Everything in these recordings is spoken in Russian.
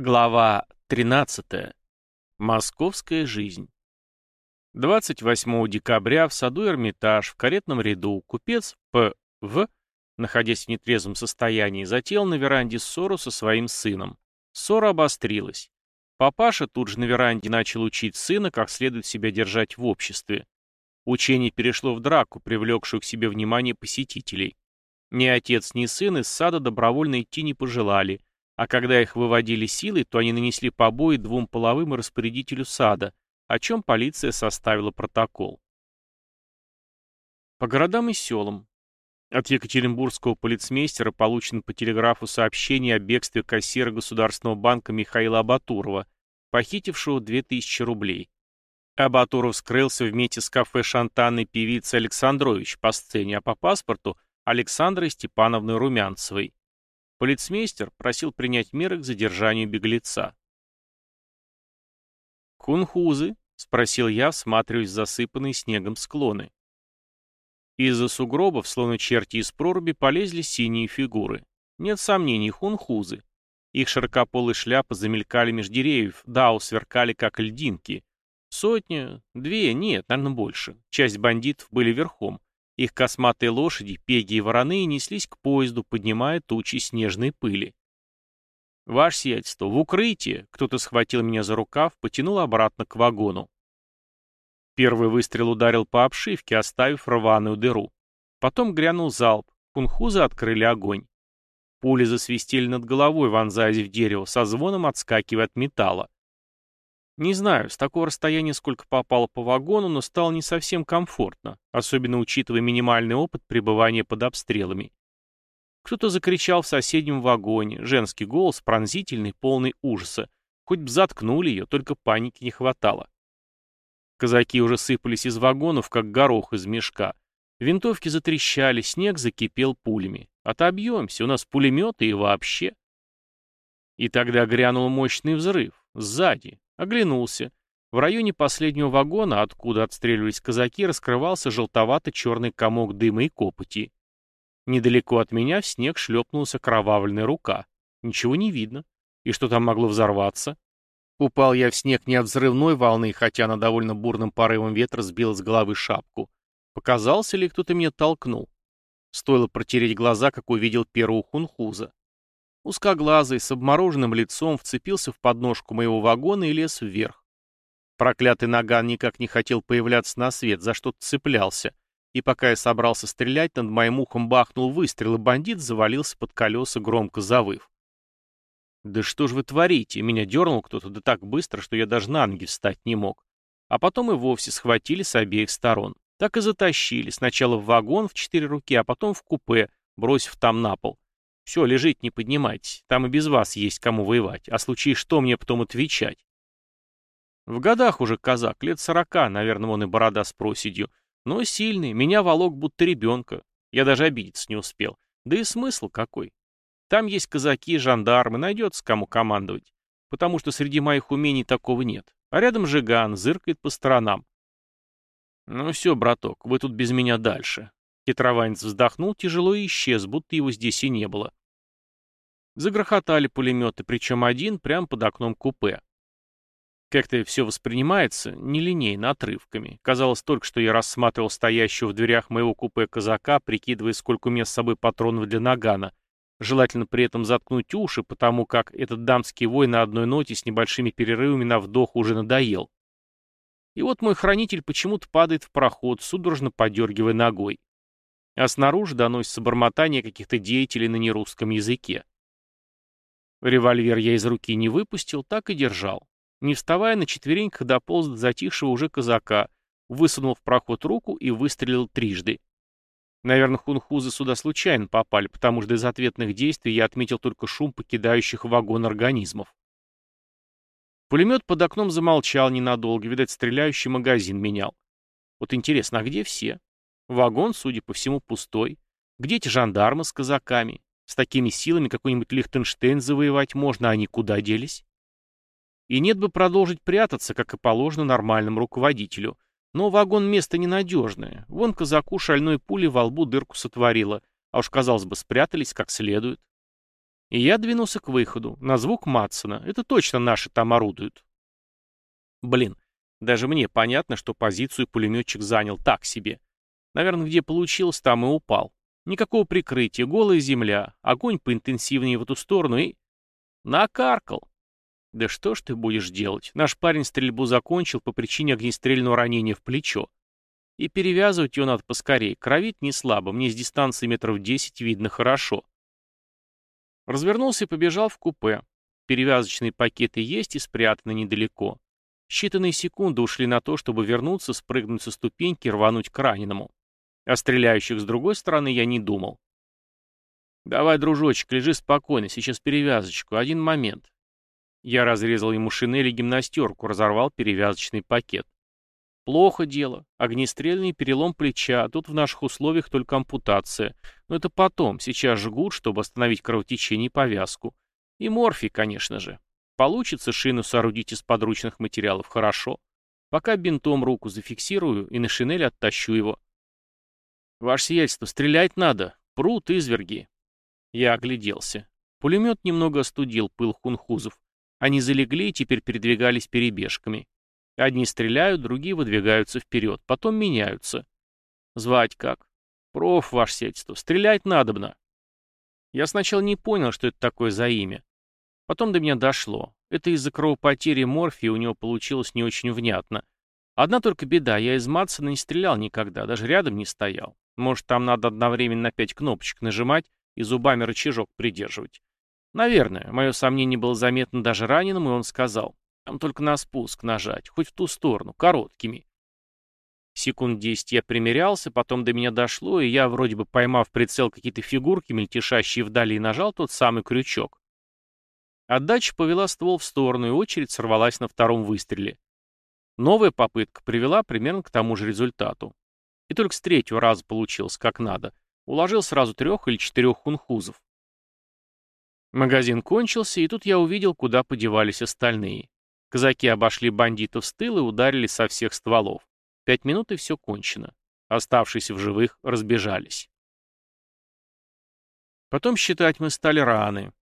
Глава 13. Московская жизнь. 28 декабря в саду Эрмитаж в каретном ряду купец П.В., находясь в нетрезвом состоянии, затеял на веранде ссору со своим сыном. Ссора обострилась. Папаша тут же на веранде начал учить сына, как следует себя держать в обществе. Учение перешло в драку, привлекшую к себе внимание посетителей. Ни отец, ни сын из сада добровольно идти не пожелали – а когда их выводили силой, то они нанесли побои двум половым и распорядителю сада, о чем полиция составила протокол. По городам и селам. От Екатеринбургского полицмейстера получено по телеграфу сообщение о бегстве кассира Государственного банка Михаила Абатурова, похитившего 2000 рублей. Абатуров скрылся вместе с кафе «Шантанной» певицы Александрович по сцене, а по паспорту Александрой Степановной Румянцевой. Полицмейстер просил принять меры к задержанию беглеца. «Хунхузы?» — спросил я, всматриваясь в засыпанные снегом склоны. Из-за сугробов, словно черти из проруби, полезли синие фигуры. Нет сомнений, хунхузы. Их широкополые шляпы замелькали меж деревьев, дау сверкали, как льдинки. Сотня, две, нет, наверное, больше. Часть бандитов были верхом. Их косматые лошади, пеги и вороны неслись к поезду, поднимая тучи снежной пыли. «Ваше сиятельство, в укрытие!» Кто-то схватил меня за рукав, потянул обратно к вагону. Первый выстрел ударил по обшивке, оставив рваную дыру. Потом грянул залп. Кунхузы открыли огонь. Пули засвистели над головой, вонзаясь в дерево, со звоном отскакивая от металла. Не знаю, с такого расстояния сколько попало по вагону, но стало не совсем комфортно, особенно учитывая минимальный опыт пребывания под обстрелами. Кто-то закричал в соседнем вагоне, женский голос, пронзительный, полный ужаса. Хоть бы заткнули ее, только паники не хватало. Казаки уже сыпались из вагонов, как горох из мешка. Винтовки затрещали, снег закипел пулями. Отобьемся, у нас пулеметы и вообще. И тогда грянул мощный взрыв. Сзади, Оглянулся. В районе последнего вагона, откуда отстреливались казаки, раскрывался желтовато-черный комок дыма и копоти. Недалеко от меня в снег шлепнулась окровавленная рука. Ничего не видно. И что там могло взорваться? Упал я в снег не от взрывной волны, хотя на довольно бурным порывом ветра сбил с головы шапку. Показался ли кто-то меня толкнул? Стоило протереть глаза, как увидел первого хунхуза. Узкоглазый, с обмороженным лицом, вцепился в подножку моего вагона и лез вверх. Проклятый наган никак не хотел появляться на свет, за что-то цеплялся. И пока я собрался стрелять, над моим ухом бахнул выстрел, и бандит завалился под колеса, громко завыв. «Да что ж вы творите?» Меня дернул кто-то да так быстро, что я даже на ноги встать не мог. А потом и вовсе схватили с обеих сторон. Так и затащили, сначала в вагон в четыре руки, а потом в купе, бросив там на пол. Все, лежите, не поднимайтесь. Там и без вас есть кому воевать. А случай что мне потом отвечать? В годах уже казак, лет сорока, наверное, он и борода с проседью. Но сильный, меня волок будто ребенка. Я даже обидеться не успел. Да и смысл какой? Там есть казаки, жандармы, найдется кому командовать. Потому что среди моих умений такого нет. А рядом Жиган, зыркает по сторонам. Ну все, браток, вы тут без меня дальше. Хитрованец вздохнул тяжело и исчез, будто его здесь и не было. Загрохотали пулеметы, причем один прямо под окном купе. Как-то все воспринимается нелинейно, отрывками. Казалось только, что я рассматривал стоящего в дверях моего купе казака, прикидывая, сколько у меня с собой патронов для нагана. Желательно при этом заткнуть уши, потому как этот дамский вой на одной ноте с небольшими перерывами на вдох уже надоел. И вот мой хранитель почему-то падает в проход, судорожно подергивая ногой. А снаружи доносится бормотание каких-то деятелей на нерусском языке. Револьвер я из руки не выпустил, так и держал. Не вставая на четвереньках дополз до затихшего уже казака, высунул в проход руку и выстрелил трижды. Наверное, хунхузы сюда случайно попали, потому что из ответных действий я отметил только шум покидающих вагон организмов. Пулемет под окном замолчал ненадолго, видать, стреляющий магазин менял. Вот интересно, а где все? Вагон, судя по всему, пустой. Где эти жандармы с казаками? С такими силами какой-нибудь Лихтенштейн завоевать можно, а они куда делись? И нет бы продолжить прятаться, как и положено нормальному руководителю. Но вагон место ненадежное. Вон казаку шальной пули во лбу дырку сотворила. А уж, казалось бы, спрятались как следует. И я двинулся к выходу, на звук Матсона. Это точно наши там орудуют. Блин, даже мне понятно, что позицию пулеметчик занял так себе. Наверное, где получилось, там и упал. Никакого прикрытия, голая земля, огонь поинтенсивнее в эту сторону и... Накаркал. Да что ж ты будешь делать? Наш парень стрельбу закончил по причине огнестрельного ранения в плечо. И перевязывать его надо поскорее. Кровить не слабо, мне с дистанции метров десять видно хорошо. Развернулся и побежал в купе. Перевязочные пакеты есть и спрятаны недалеко. Считанные секунды ушли на то, чтобы вернуться, спрыгнуть со ступеньки и рвануть к раненому. О стреляющих с другой стороны я не думал. «Давай, дружочек, лежи спокойно, сейчас перевязочку, один момент». Я разрезал ему шинель и гимнастерку, разорвал перевязочный пакет. Плохо дело. Огнестрельный перелом плеча, а тут в наших условиях только ампутация. Но это потом, сейчас жгут, чтобы остановить кровотечение и повязку. И морфий, конечно же. Получится шину соорудить из подручных материалов хорошо. Пока бинтом руку зафиксирую и на шинель оттащу его. Ваше сиятельство, стрелять надо. Прут изверги. Я огляделся. Пулемет немного остудил пыл хунхузов. Они залегли и теперь передвигались перебежками. Одни стреляют, другие выдвигаются вперед, потом меняются. Звать как? Проф, ваше сиятельство, стрелять надобно. Я сначала не понял, что это такое за имя. Потом до меня дошло. Это из-за кровопотери морфии у него получилось не очень внятно. Одна только беда, я из Матсона не стрелял никогда, даже рядом не стоял. Может, там надо одновременно пять кнопочек нажимать и зубами рычажок придерживать. Наверное, мое сомнение было заметно даже раненому, и он сказал, там только на спуск нажать, хоть в ту сторону, короткими. Секунд десять я примерялся, потом до меня дошло, и я, вроде бы поймав прицел какие-то фигурки, мельтешащие вдали, нажал тот самый крючок. Отдача повела ствол в сторону, и очередь сорвалась на втором выстреле. Новая попытка привела примерно к тому же результату. И только с третьего раза получилось как надо. Уложил сразу трех или четырех хунхузов. Магазин кончился, и тут я увидел, куда подевались остальные. Казаки обошли бандитов с тыла и ударили со всех стволов. Пять минут, и все кончено. Оставшиеся в живых разбежались. Потом считать мы стали раны.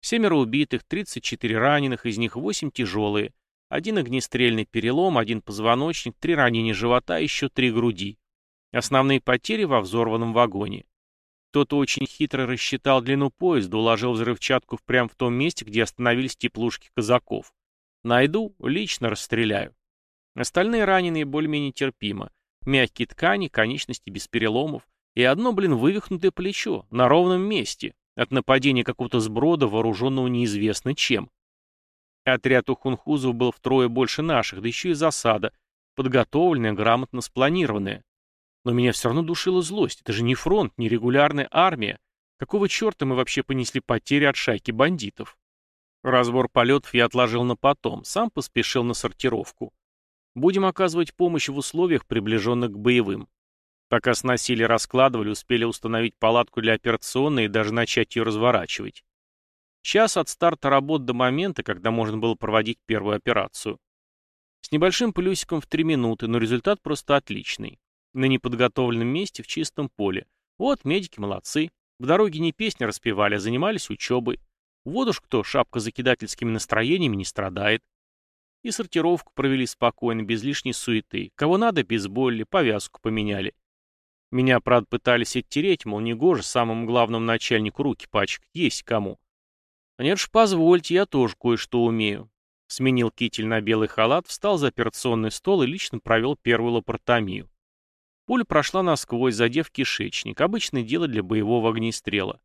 Семеро убитых, 34 раненых, из них 8 тяжелые. Один огнестрельный перелом, один позвоночник, три ранения живота, еще три груди. Основные потери во взорванном вагоне. Кто-то очень хитро рассчитал длину поезда, уложил взрывчатку прямо в том месте, где остановились теплушки казаков. Найду, лично расстреляю. Остальные раненые более-менее терпимо. Мягкие ткани, конечности без переломов. И одно, блин, вывихнутое плечо, на ровном месте. От нападения какого-то сброда, вооруженного неизвестно чем. Отряд у хунхузов был втрое больше наших, да еще и засада, подготовленная, грамотно спланированная. Но меня все равно душила злость. Это же не фронт, не регулярная армия. Какого черта мы вообще понесли потери от шайки бандитов? Разбор полетов я отложил на потом, сам поспешил на сортировку. Будем оказывать помощь в условиях, приближенных к боевым. Пока сносили, раскладывали, успели установить палатку для операционной и даже начать ее разворачивать. Час от старта работ до момента, когда можно было проводить первую операцию. С небольшим плюсиком в три минуты, но результат просто отличный. На неподготовленном месте в чистом поле. Вот, медики молодцы. В дороге не песни распевали, а занимались учебой. Вот уж кто шапка закидательскими настроениями не страдает. И сортировку провели спокойно, без лишней суеты. Кого надо, без боли, повязку поменяли. Меня, правда, пытались оттереть, мол, не гоже самому главному начальнику руки пачкать, есть кому. Нет ж, позвольте, я тоже кое-что умею. Сменил китель на белый халат, встал за операционный стол и лично провел первую лапаротомию. Пуля прошла насквозь, задев кишечник, обычное дело для боевого огнестрела.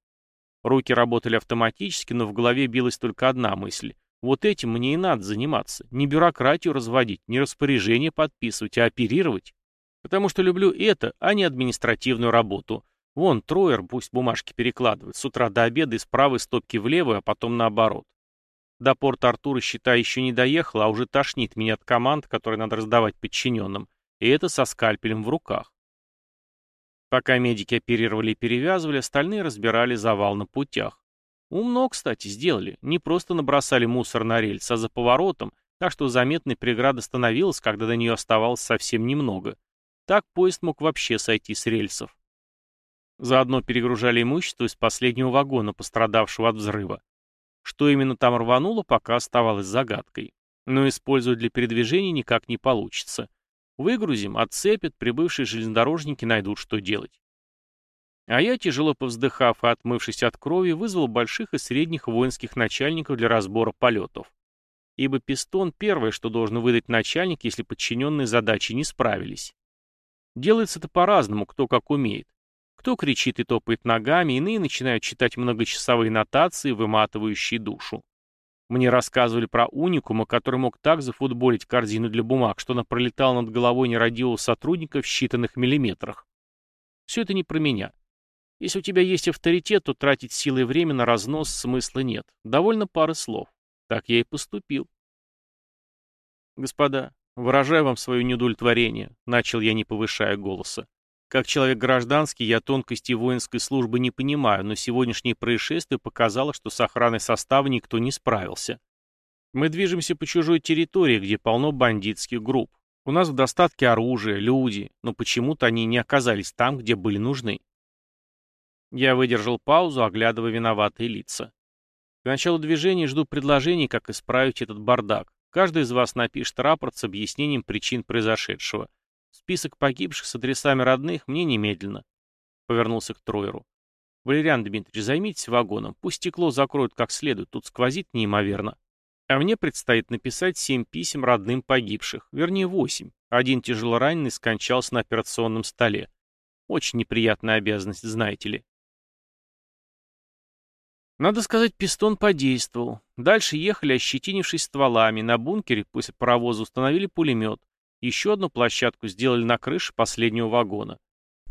Руки работали автоматически, но в голове билась только одна мысль. Вот этим мне и надо заниматься. Не бюрократию разводить, не распоряжение подписывать, а оперировать. Потому что люблю это, а не административную работу. Вон, Троер пусть бумажки перекладывает. С утра до обеда из правой стопки в левую, а потом наоборот. До порта Артура, считай, еще не доехал, а уже тошнит меня от команд, которые надо раздавать подчиненным. И это со скальпелем в руках. Пока медики оперировали и перевязывали, остальные разбирали завал на путях. Умно, кстати, сделали. Не просто набросали мусор на рельс, а за поворотом, так что заметной преграда становилась, когда до нее оставалось совсем немного. Так поезд мог вообще сойти с рельсов. Заодно перегружали имущество из последнего вагона, пострадавшего от взрыва. Что именно там рвануло, пока оставалось загадкой. Но использовать для передвижения никак не получится. Выгрузим, отцепят, прибывшие железнодорожники найдут, что делать. А я, тяжело повздыхав и отмывшись от крови, вызвал больших и средних воинских начальников для разбора полетов. Ибо пистон — первое, что должен выдать начальник, если подчиненные задачи не справились. Делается это по-разному, кто как умеет. Кто кричит и топает ногами, иные начинают читать многочасовые нотации, выматывающие душу. Мне рассказывали про уникума, который мог так зафутболить корзину для бумаг, что она пролетала над головой нерадивого сотрудника в считанных миллиметрах. Все это не про меня. Если у тебя есть авторитет, то тратить силы и время на разнос смысла нет. Довольно пары слов. Так я и поступил. Господа, выражаю вам свое неудовлетворение, начал я, не повышая голоса. Как человек гражданский, я тонкости воинской службы не понимаю, но сегодняшнее происшествие показало, что с охраной состава никто не справился. Мы движемся по чужой территории, где полно бандитских групп. У нас в достатке оружия, люди, но почему-то они не оказались там, где были нужны. Я выдержал паузу, оглядывая виноватые лица. К началу движения жду предложений, как исправить этот бардак. Каждый из вас напишет рапорт с объяснением причин произошедшего. Список погибших с адресами родных мне немедленно. Повернулся к Троеру. Валериан Дмитриевич, займитесь вагоном. Пусть стекло закроют как следует, тут сквозит неимоверно. А мне предстоит написать семь писем родным погибших, вернее восемь. Один тяжелораненый скончался на операционном столе. Очень неприятная обязанность, знаете ли. Надо сказать, пистон подействовал. Дальше ехали, ощетинившись стволами. На бункере после паровоза установили пулемет. Еще одну площадку сделали на крыше последнего вагона.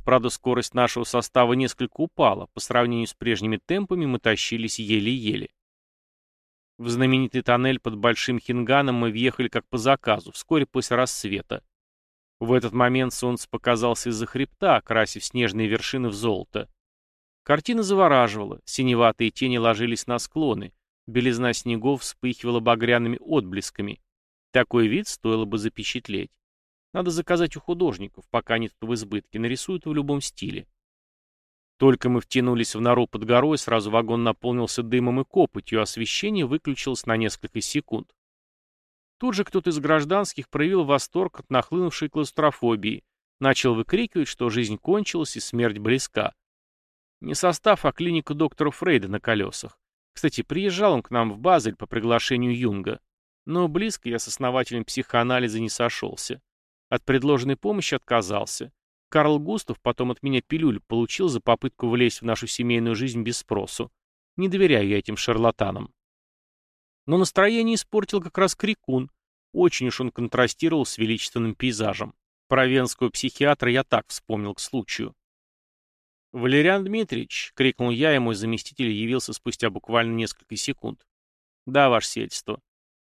Правда, скорость нашего состава несколько упала. По сравнению с прежними темпами мы тащились еле-еле. В знаменитый тоннель под Большим Хинганом мы въехали как по заказу, вскоре после рассвета. В этот момент солнце показалось из-за хребта, окрасив снежные вершины в золото. Картина завораживала, синеватые тени ложились на склоны, белизна снегов вспыхивала багряными отблесками. Такой вид стоило бы запечатлеть. Надо заказать у художников, пока они тут в избытке, нарисуют в любом стиле. Только мы втянулись в нору под горой, сразу вагон наполнился дымом и копотью, а освещение выключилось на несколько секунд. Тут же кто-то из гражданских проявил восторг от нахлынувшей клаустрофобии, начал выкрикивать, что жизнь кончилась и смерть близка. Не состав, а клиника доктора Фрейда на колесах. Кстати, приезжал он к нам в Базель по приглашению Юнга. Но близко я с основателем психоанализа не сошелся. От предложенной помощи отказался. Карл Густав потом от меня пилюль получил за попытку влезть в нашу семейную жизнь без спросу. Не доверяю я этим шарлатанам. Но настроение испортил как раз крикун. Очень уж он контрастировал с величественным пейзажем. Про психиатра я так вспомнил к случаю. «Валериан Дмитриевич!» — крикнул я, и мой заместитель явился спустя буквально несколько секунд. «Да, ваше сельство.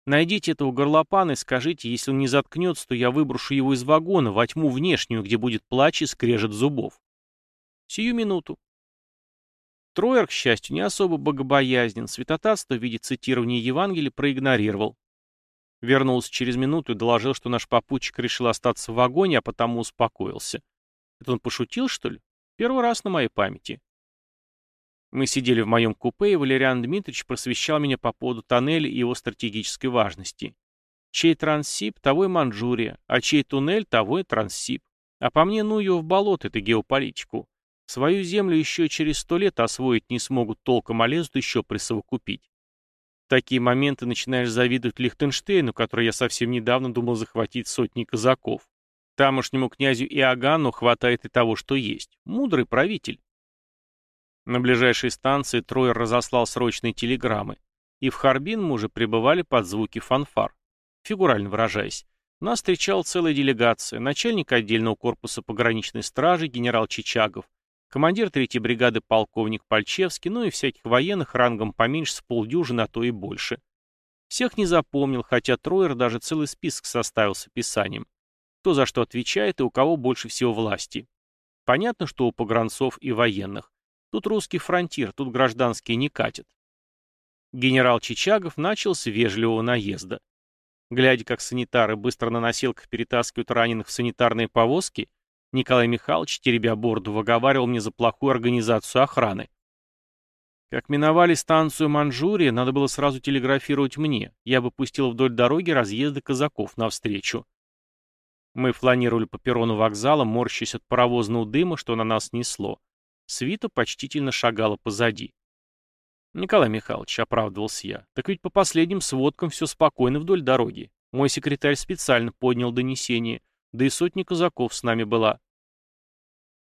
Найдите этого горлопана и скажите, если он не заткнется, то я выброшу его из вагона во тьму внешнюю, где будет плач и скрежет зубов. Сию минуту». Троер, к счастью, не особо богобоязнен, святотатство в виде цитирования Евангелия проигнорировал. Вернулся через минуту и доложил, что наш попутчик решил остаться в вагоне, а потому успокоился. Это он пошутил, что ли? Первый раз на моей памяти. Мы сидели в моем купе, и Валериан Дмитриевич просвещал меня по поводу тоннеля и его стратегической важности. Чей Транссиб, того и Манчжурия, а чей туннель, того и Транссиб. А по мне, ну ее в болото, это геополитику. Свою землю еще через сто лет освоить не смогут толком, а еще присовокупить. В такие моменты начинаешь завидовать Лихтенштейну, который я совсем недавно думал захватить сотни казаков. Тамошнему князю Иоганну хватает и того, что есть. Мудрый правитель. На ближайшей станции Троер разослал срочные телеграммы. И в Харбин мы уже пребывали под звуки фанфар. Фигурально выражаясь. Нас встречала целая делегация, начальник отдельного корпуса пограничной стражи генерал Чичагов, командир третьей бригады полковник Пальчевский, ну и всяких военных рангом поменьше с полдюжины, а то и больше. Всех не запомнил, хотя Троер даже целый список составил с описанием кто за что отвечает и у кого больше всего власти. Понятно, что у погранцов и военных. Тут русский фронтир, тут гражданские не катят. Генерал Чичагов начал с вежливого наезда. Глядя, как санитары быстро на носилках перетаскивают раненых в санитарные повозки, Николай Михайлович, теребя бороду, выговаривал мне за плохую организацию охраны. Как миновали станцию Манчжурия, надо было сразу телеграфировать мне. Я бы пустил вдоль дороги разъезды казаков навстречу. Мы фланировали по перрону вокзала, морщась от паровозного дыма, что на нас несло. Свита почтительно шагала позади. «Николай Михайлович», — оправдывался я, — «так ведь по последним сводкам все спокойно вдоль дороги. Мой секретарь специально поднял донесение, да и сотни казаков с нами была.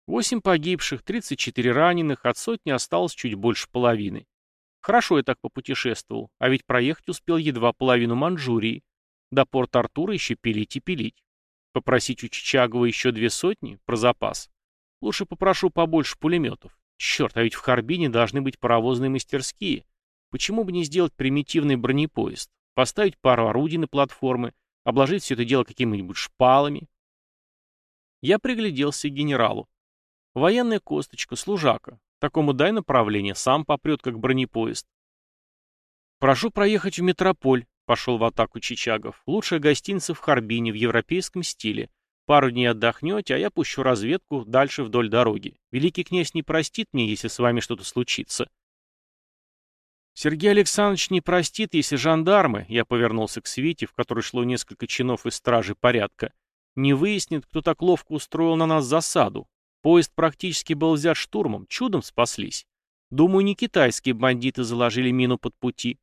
Восемь погибших, 34 раненых, от сотни осталось чуть больше половины. Хорошо я так попутешествовал, а ведь проехать успел едва половину Манчжурии. До порта Артура еще пилить и пилить. Попросить у Чичагова еще две сотни, про запас. Лучше попрошу побольше пулеметов. Черт, а ведь в Харбине должны быть паровозные мастерские. Почему бы не сделать примитивный бронепоезд? Поставить пару орудий на платформы, обложить все это дело какими-нибудь шпалами. Я пригляделся к генералу. Военная косточка, служака. Такому дай направление, сам попрет, как бронепоезд. «Прошу проехать в метрополь», — пошел в атаку Чичагов. «Лучшая гостиница в Харбине в европейском стиле. Пару дней отдохнете, а я пущу разведку дальше вдоль дороги. Великий князь не простит мне, если с вами что-то случится». Сергей Александрович не простит, если жандармы, я повернулся к свите, в которой шло несколько чинов из стражи порядка, не выяснит, кто так ловко устроил на нас засаду. Поезд практически был взят штурмом, чудом спаслись. Думаю, не китайские бандиты заложили мину под пути.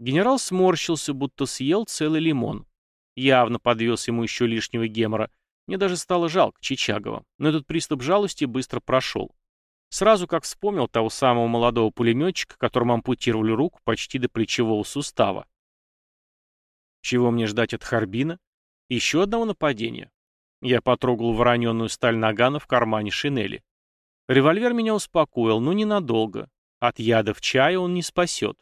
Генерал сморщился, будто съел целый лимон. Явно подвез ему еще лишнего гемора. Мне даже стало жалко Чичагова, но этот приступ жалости быстро прошел. Сразу как вспомнил того самого молодого пулеметчика, которому ампутировали руку почти до плечевого сустава. Чего мне ждать от Харбина? Еще одного нападения? Я потрогал вороненную сталь нагана в кармане шинели. Револьвер меня успокоил, но ненадолго. От яда в чае он не спасет.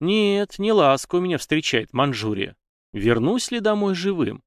Нет, не ласково меня встречает Манчжурия. Вернусь ли домой живым?